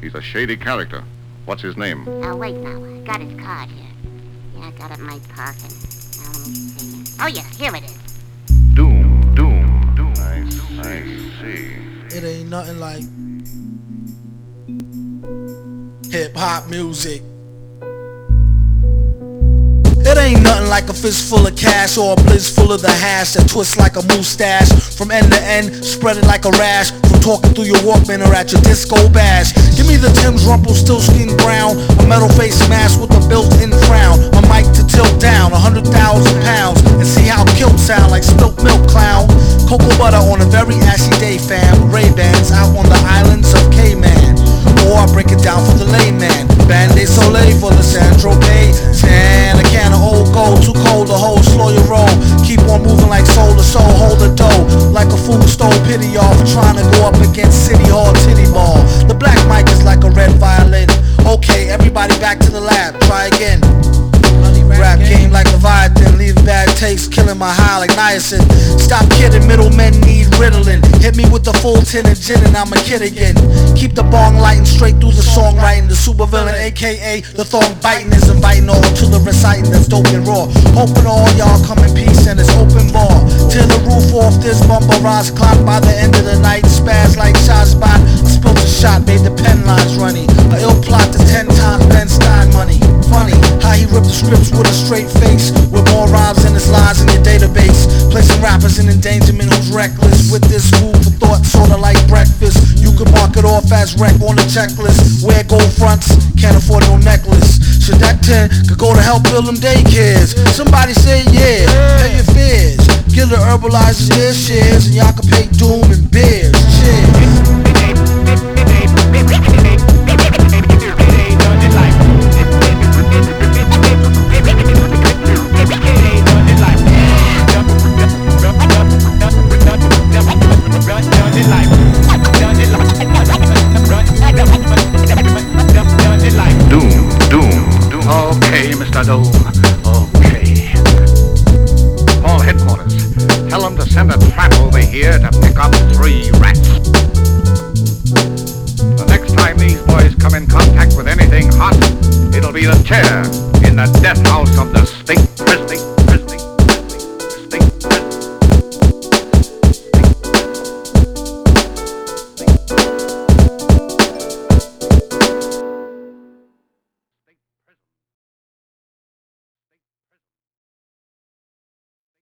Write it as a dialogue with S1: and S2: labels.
S1: He's a shady character. What's his name?
S2: Now, wait now. I got his card here. Yeah, I got it in my pocket. Now, let me see. Oh, yeah, here it is.
S1: Doom, Doom, Doom. I, I see.
S3: It ain't nothing like hip hop music. It ain't nothing like a fist full of cash or a blizz full of the hash that twists like a mustache from end to end, spreading like a rash from talking through your Walkman or at your disco bash. Give me the Tim's Rumpelstiltskin brown, a metal face mask with a built-in frown, a mic to tilt down, a hundred thousand pounds, and see how kilt sound like spilt milk clown. Cocoa butter on a very ashy day, fam. Ray-Bans out on the islands of Cayman. Or I break it down for the layman. Band-Aid Soleil for the Central Bay. Tan, a can of old gold, too cold to hold, slow your roll. Keep on moving like soul to soul, hold the dough. Fool stole pity for trying to go up against City Hall titty ball. The black mic is like a red violin. Okay, everybody back to the lab, try again. Rap game like Leviathan, leave bad takes, killing my high like niacin. Stop kidding, middlemen need Ritalin. Hit me with the full tin of gin and I'm a kid again. Keep the bong lighting straight through the songwriting. The super villain, aka the thong biting, is inviting all to the reciting that's dope and raw. Hoping all y'all come in peace roof off this bumper rise clock. By the end of the night. Spaz like shot spot. I spilled a shot, made the pen lines runny. A ill plot to ten times Ben Stein money. Funny how he ripped the scripts with a straight face. With more rhymes than his lines in your database. Placing rappers in endangerment who's reckless. With this food for thought sorta like breakfast. You can mark it off as wreck on the checklist. Wear gold fronts, can't afford no necklace. Should that 10 could go to help build them daycares. Somebody say yeah, pay your fears Herbalizers their shares And y'all can pay doom and
S1: Tell them to send a trap over here to pick up three rats. The next time these boys come in contact with anything hot, it'll be the chair in the death house of the state